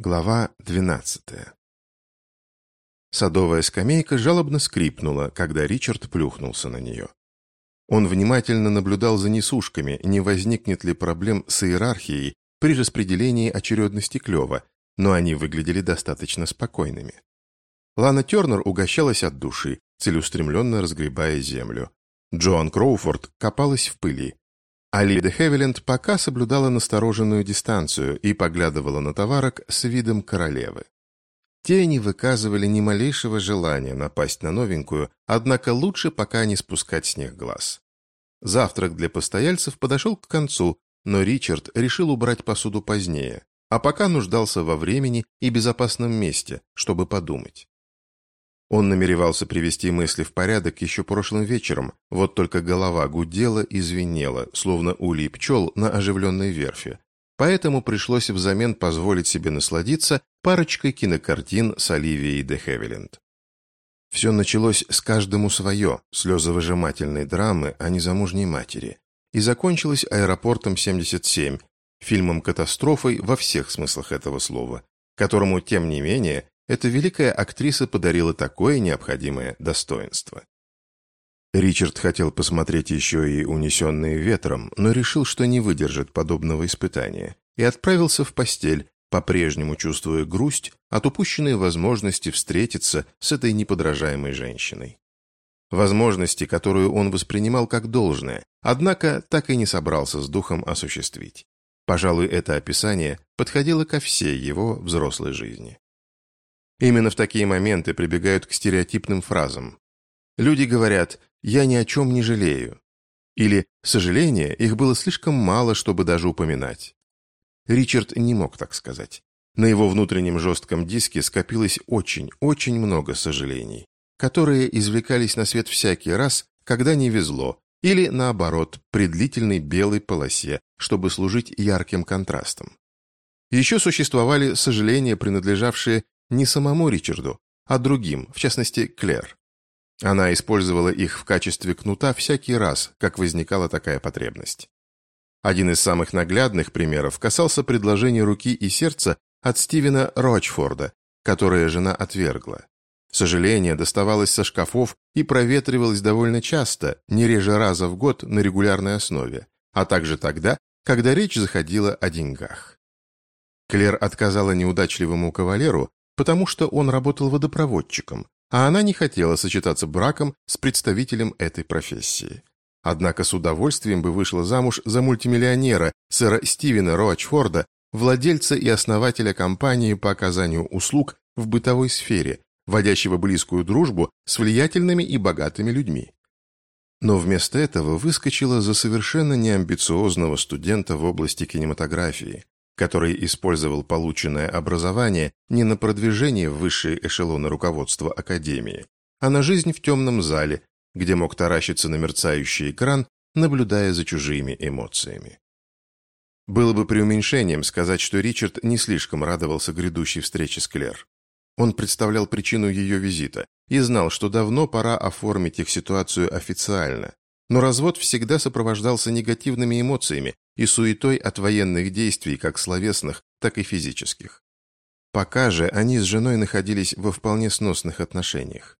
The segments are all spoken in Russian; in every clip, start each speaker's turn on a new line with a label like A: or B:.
A: Глава 12 Садовая скамейка жалобно скрипнула, когда Ричард плюхнулся на нее. Он внимательно наблюдал за несушками, не возникнет ли проблем с иерархией при распределении очередности клёва, но они выглядели достаточно спокойными. Лана Тернер угощалась от души, целеустремленно разгребая землю. Джоан Кроуфорд копалась в пыли. Али де Хевиленд пока соблюдала настороженную дистанцию и поглядывала на товарок с видом королевы. Те не выказывали ни малейшего желания напасть на новенькую, однако лучше пока не спускать с них глаз. Завтрак для постояльцев подошел к концу, но Ричард решил убрать посуду позднее, а пока нуждался во времени и безопасном месте, чтобы подумать. Он намеревался привести мысли в порядок еще прошлым вечером, вот только голова гудела и звенела, словно улей пчел на оживленной верфи. Поэтому пришлось взамен позволить себе насладиться парочкой кинокартин с Оливией де Хевиленд. Все началось с каждому свое, слезовыжимательной драмы о незамужней матери, и закончилось аэропортом 77, фильмом-катастрофой во всех смыслах этого слова, которому, тем не менее, эта великая актриса подарила такое необходимое достоинство. Ричард хотел посмотреть еще и «Унесенные ветром», но решил, что не выдержит подобного испытания, и отправился в постель, по-прежнему чувствуя грусть от упущенной возможности встретиться с этой неподражаемой женщиной. Возможности, которую он воспринимал как должное, однако так и не собрался с духом осуществить. Пожалуй, это описание подходило ко всей его взрослой жизни. Именно в такие моменты прибегают к стереотипным фразам. Люди говорят «я ни о чем не жалею» или «сожаления их было слишком мало, чтобы даже упоминать». Ричард не мог так сказать. На его внутреннем жестком диске скопилось очень-очень много сожалений, которые извлекались на свет всякий раз, когда не везло, или, наоборот, при длительной белой полосе, чтобы служить ярким контрастом. Еще существовали сожаления, принадлежавшие не самому Ричарду, а другим, в частности, Клэр. Она использовала их в качестве кнута всякий раз, как возникала такая потребность. Один из самых наглядных примеров касался предложения руки и сердца от Стивена Рочфорда, которое жена отвергла. Сожаление доставалось со шкафов и проветривалось довольно часто, не реже раза в год на регулярной основе, а также тогда, когда речь заходила о деньгах. Клер отказала неудачливому кавалеру, потому что он работал водопроводчиком, а она не хотела сочетаться браком с представителем этой профессии. Однако с удовольствием бы вышла замуж за мультимиллионера, сэра Стивена Роачфорда, владельца и основателя компании по оказанию услуг в бытовой сфере, водящего близкую дружбу с влиятельными и богатыми людьми. Но вместо этого выскочила за совершенно неамбициозного студента в области кинематографии, который использовал полученное образование не на продвижение в высшие эшелоны руководства Академии, а на жизнь в темном зале, где мог таращиться на мерцающий экран, наблюдая за чужими эмоциями. Было бы преуменьшением сказать, что Ричард не слишком радовался грядущей встрече с Клэр. Он представлял причину ее визита и знал, что давно пора оформить их ситуацию официально. Но развод всегда сопровождался негативными эмоциями, и суетой от военных действий, как словесных, так и физических. Пока же они с женой находились во вполне сносных отношениях.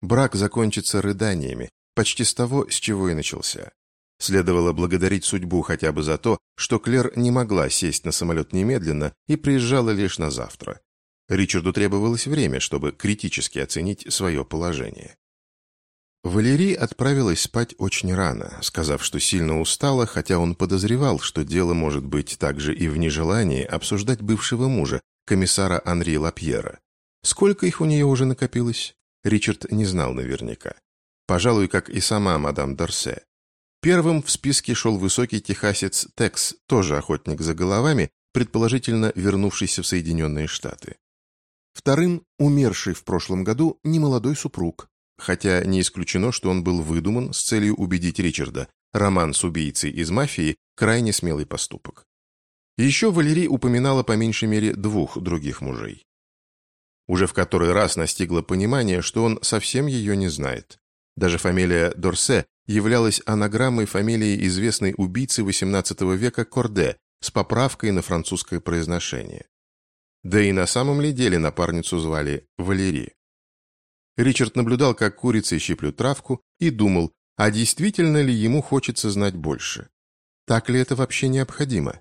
A: Брак закончится рыданиями, почти с того, с чего и начался. Следовало благодарить судьбу хотя бы за то, что Клер не могла сесть на самолет немедленно и приезжала лишь на завтра. Ричарду требовалось время, чтобы критически оценить свое положение. Валерий отправилась спать очень рано, сказав, что сильно устала, хотя он подозревал, что дело может быть также и в нежелании обсуждать бывшего мужа, комиссара Анри Лапьера. Сколько их у нее уже накопилось? Ричард не знал наверняка. Пожалуй, как и сама мадам Дорсе. Первым в списке шел высокий техасец Текс, тоже охотник за головами, предположительно вернувшийся в Соединенные Штаты. Вторым – умерший в прошлом году немолодой супруг, Хотя не исключено, что он был выдуман с целью убедить Ричарда. Роман с убийцей из мафии – крайне смелый поступок. Еще Валерий упоминала по меньшей мере двух других мужей. Уже в который раз настигло понимание, что он совсем ее не знает. Даже фамилия Дорсе являлась анаграммой фамилии известной убийцы XVIII века Корде с поправкой на французское произношение. Да и на самом ли деле напарницу звали Валерий. Ричард наблюдал, как курицы щиплют травку, и думал, а действительно ли ему хочется знать больше? Так ли это вообще необходимо?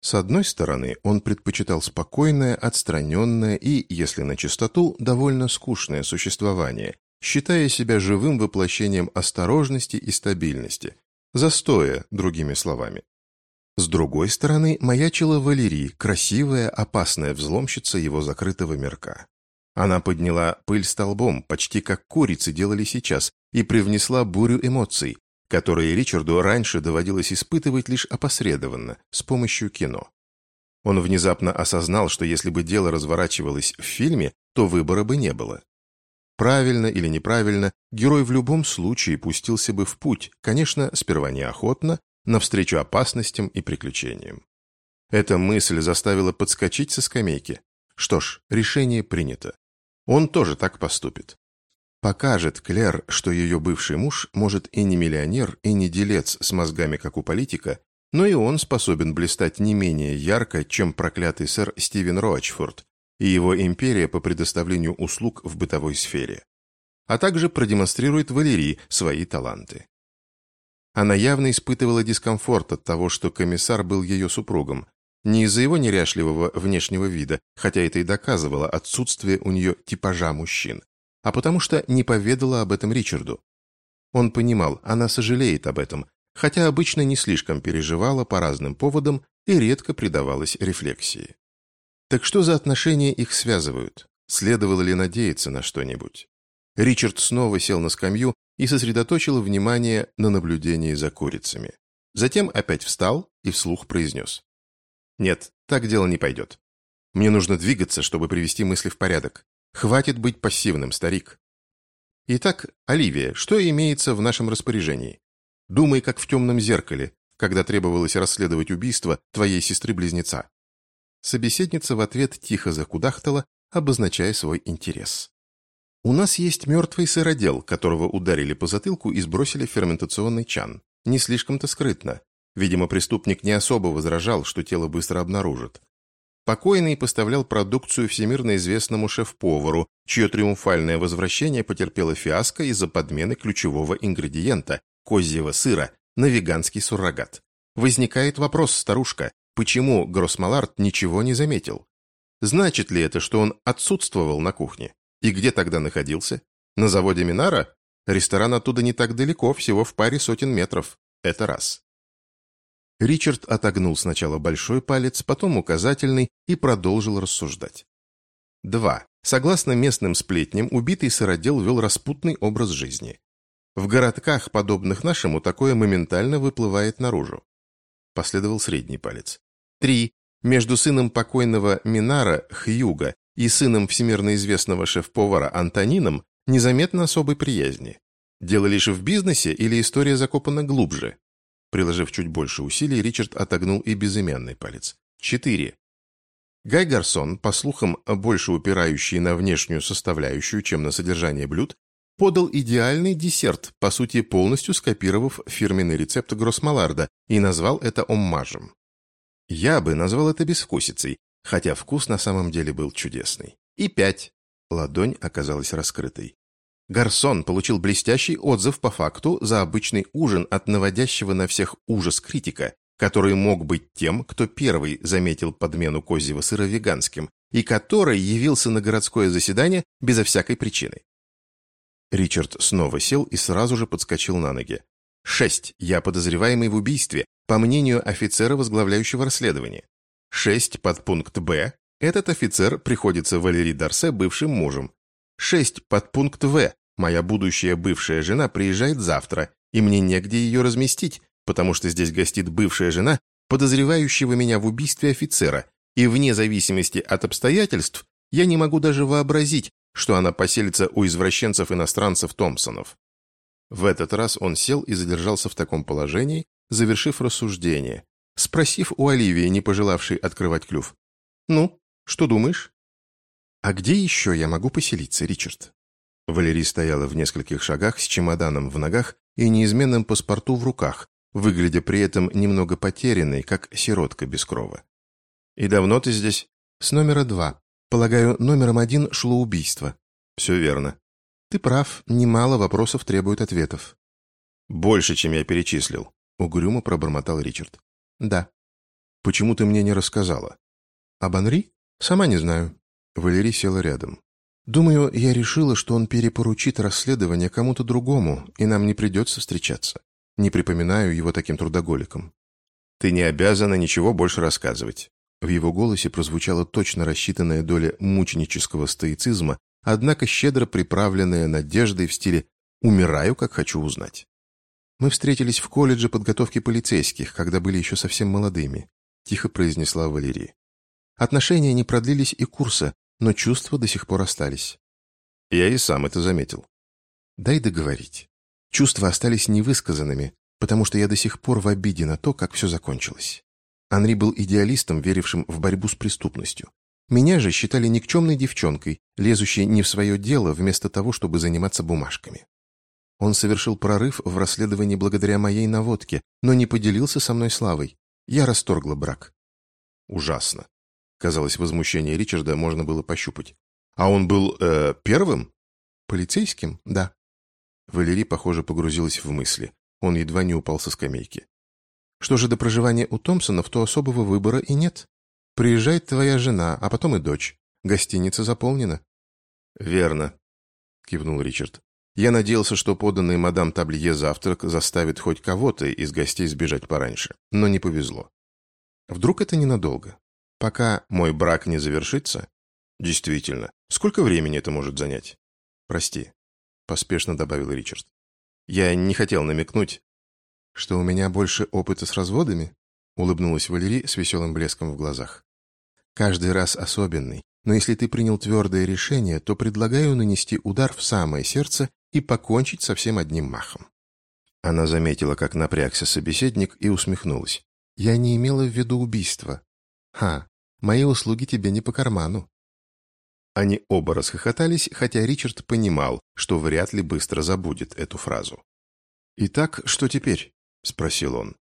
A: С одной стороны, он предпочитал спокойное, отстраненное и, если на чистоту, довольно скучное существование, считая себя живым воплощением осторожности и стабильности, застоя, другими словами. С другой стороны, маячила Валерий, красивая, опасная взломщица его закрытого мирка. Она подняла пыль столбом, почти как курицы делали сейчас, и привнесла бурю эмоций, которые Ричарду раньше доводилось испытывать лишь опосредованно, с помощью кино. Он внезапно осознал, что если бы дело разворачивалось в фильме, то выбора бы не было. Правильно или неправильно, герой в любом случае пустился бы в путь, конечно, сперва неохотно, навстречу опасностям и приключениям. Эта мысль заставила подскочить со скамейки. Что ж, решение принято. Он тоже так поступит. Покажет Клэр, что ее бывший муж, может, и не миллионер, и не делец с мозгами, как у политика, но и он способен блистать не менее ярко, чем проклятый сэр Стивен Роачфорд и его империя по предоставлению услуг в бытовой сфере. А также продемонстрирует Валерии свои таланты. Она явно испытывала дискомфорт от того, что комиссар был ее супругом, не из-за его неряшливого внешнего вида, хотя это и доказывало отсутствие у нее типажа мужчин, а потому что не поведала об этом Ричарду. Он понимал, она сожалеет об этом, хотя обычно не слишком переживала по разным поводам и редко предавалась рефлексии. Так что за отношения их связывают? Следовало ли надеяться на что-нибудь? Ричард снова сел на скамью и сосредоточил внимание на наблюдении за курицами. Затем опять встал и вслух произнес. Нет, так дело не пойдет. Мне нужно двигаться, чтобы привести мысли в порядок. Хватит быть пассивным, старик. Итак, Оливия, что имеется в нашем распоряжении? Думай, как в темном зеркале, когда требовалось расследовать убийство твоей сестры-близнеца. Собеседница в ответ тихо закудахтала, обозначая свой интерес. У нас есть мертвый сыродел, которого ударили по затылку и сбросили в ферментационный чан. Не слишком-то скрытно. Видимо, преступник не особо возражал, что тело быстро обнаружат. Покойный поставлял продукцию всемирно известному шеф-повару, чье триумфальное возвращение потерпело фиаско из-за подмены ключевого ингредиента – козьего сыра на веганский суррогат. Возникает вопрос, старушка, почему Гроссмалард ничего не заметил? Значит ли это, что он отсутствовал на кухне? И где тогда находился? На заводе Минара? Ресторан оттуда не так далеко, всего в паре сотен метров. Это раз. Ричард отогнул сначала большой палец, потом указательный и продолжил рассуждать. 2. Согласно местным сплетням, убитый сыродел вел распутный образ жизни. В городках, подобных нашему, такое моментально выплывает наружу. Последовал средний палец. 3. Между сыном покойного Минара, Хьюга, и сыном всемирно известного шеф-повара Антонином незаметно особой приязни. Дело лишь в бизнесе или история закопана глубже? Приложив чуть больше усилий, Ричард отогнул и безымянный палец. Четыре. Гай Гарсон, по слухам, больше упирающий на внешнюю составляющую, чем на содержание блюд, подал идеальный десерт, по сути полностью скопировав фирменный рецепт Гроссмаларда и назвал это оммажем. Я бы назвал это безвкусицей, хотя вкус на самом деле был чудесный. И пять. Ладонь оказалась раскрытой. Гарсон получил блестящий отзыв по факту за обычный ужин от наводящего на всех ужас критика, который мог быть тем, кто первый заметил подмену козьего сыра веганским, и который явился на городское заседание безо всякой причины. Ричард снова сел и сразу же подскочил на ноги. «Шесть. Я подозреваемый в убийстве, по мнению офицера, возглавляющего расследование. Шесть. Подпункт Б. Этот офицер приходится Валерий Дарсе бывшим мужем. Шесть. Подпункт В. Моя будущая бывшая жена приезжает завтра, и мне негде ее разместить, потому что здесь гостит бывшая жена, подозревающего меня в убийстве офицера, и вне зависимости от обстоятельств я не могу даже вообразить, что она поселится у извращенцев-иностранцев Томпсонов. В этот раз он сел и задержался в таком положении, завершив рассуждение, спросив у Оливии, не пожелавшей открывать клюв. «Ну, что думаешь?» «А где еще я могу поселиться, Ричард?» Валерий стояла в нескольких шагах с чемоданом в ногах и неизменным паспорту в руках, выглядя при этом немного потерянной, как сиротка без крова. «И давно ты здесь?»
B: С номера два. Полагаю, номером один шло убийство.
A: Все верно.
B: Ты прав, немало вопросов требуют ответов.
A: Больше, чем я перечислил, угрюмо пробормотал Ричард.
B: Да.
A: Почему ты мне не рассказала?
B: Об Анри? Сама не знаю.
A: Валерий села рядом.
B: Думаю, я решила, что он перепоручит расследование кому-то другому, и нам не придется встречаться. Не припоминаю его таким трудоголиком.
A: Ты не обязана ничего больше рассказывать.
B: В его голосе прозвучала точно рассчитанная доля мученического стоицизма, однако щедро приправленная надеждой в стиле «умираю, как хочу узнать». «Мы встретились в колледже подготовки полицейских, когда были еще совсем молодыми», – тихо произнесла Валерия. «Отношения не продлились и курса, но чувства до сих пор остались».
A: «Я и сам это заметил».
B: «Дай договорить. Чувства остались невысказанными, потому что я до сих пор в обиде на то, как все закончилось. Анри был идеалистом, верившим в борьбу с преступностью. Меня же считали никчемной девчонкой, лезущей не в свое дело, вместо того, чтобы заниматься бумажками. Он совершил прорыв в расследовании благодаря моей наводке, но не поделился со мной славой. Я расторгла брак.
A: Ужасно. Казалось, возмущение Ричарда можно было пощупать. А он был э, первым?
B: Полицейским, да.
A: Валерий, похоже, погрузилась в мысли. Он едва не упал со скамейки.
B: Что же до проживания у Томпсонов, то особого выбора и нет. Приезжает твоя жена, а потом и дочь. Гостиница заполнена.
A: Верно, кивнул Ричард. Я надеялся, что поданный мадам Таблие завтрак заставит хоть кого-то из гостей сбежать пораньше, но не повезло. Вдруг это ненадолго? Пока мой брак не завершится? Действительно, сколько времени это может занять? Прости, поспешно добавил Ричард. Я не хотел намекнуть,
B: «Что у меня больше опыта с разводами?» — улыбнулась Валерий с веселым блеском в глазах. «Каждый раз особенный, но если ты принял твердое решение, то предлагаю нанести удар в самое сердце и покончить со всем одним махом».
A: Она заметила, как напрягся собеседник, и усмехнулась.
B: «Я не имела в виду убийство. Ха, мои услуги тебе не по карману».
A: Они оба расхохотались, хотя Ричард понимал, что вряд ли быстро забудет эту фразу. «Итак, что теперь?» — спросил он.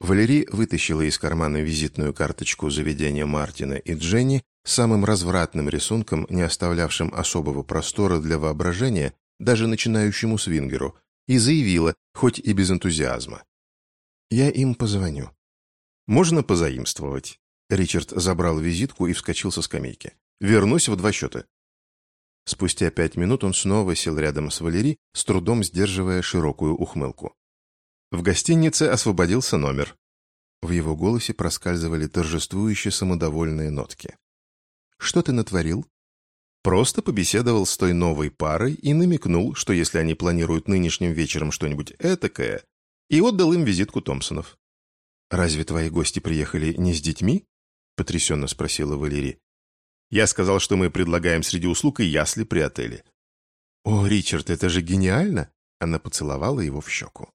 A: Валерий вытащила из кармана визитную карточку заведения Мартина и Дженни самым развратным рисунком, не оставлявшим особого простора для воображения даже начинающему свингеру, и заявила, хоть и без энтузиазма. «Я им позвоню». «Можно позаимствовать?» Ричард забрал визитку и вскочил со скамейки. «Вернусь в два счета». Спустя пять минут он снова сел рядом с Валери, с трудом сдерживая широкую ухмылку. В гостинице освободился номер. В его голосе проскальзывали торжествующие самодовольные нотки. «Что ты натворил?» Просто побеседовал с той новой парой и намекнул, что если они планируют нынешним вечером что-нибудь этакое, и отдал им визитку Томпсонов. «Разве твои гости приехали не с детьми?» — потрясенно спросила Валерий. «Я сказал, что мы предлагаем среди услуг и ясли при отеле». «О, Ричард, это же гениально!» Она поцеловала его в щеку.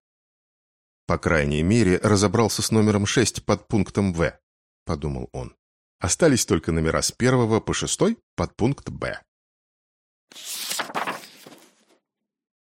A: По крайней мере, разобрался с номером 6 под пунктом В, подумал он. Остались только номера с первого по шестой под пункт Б.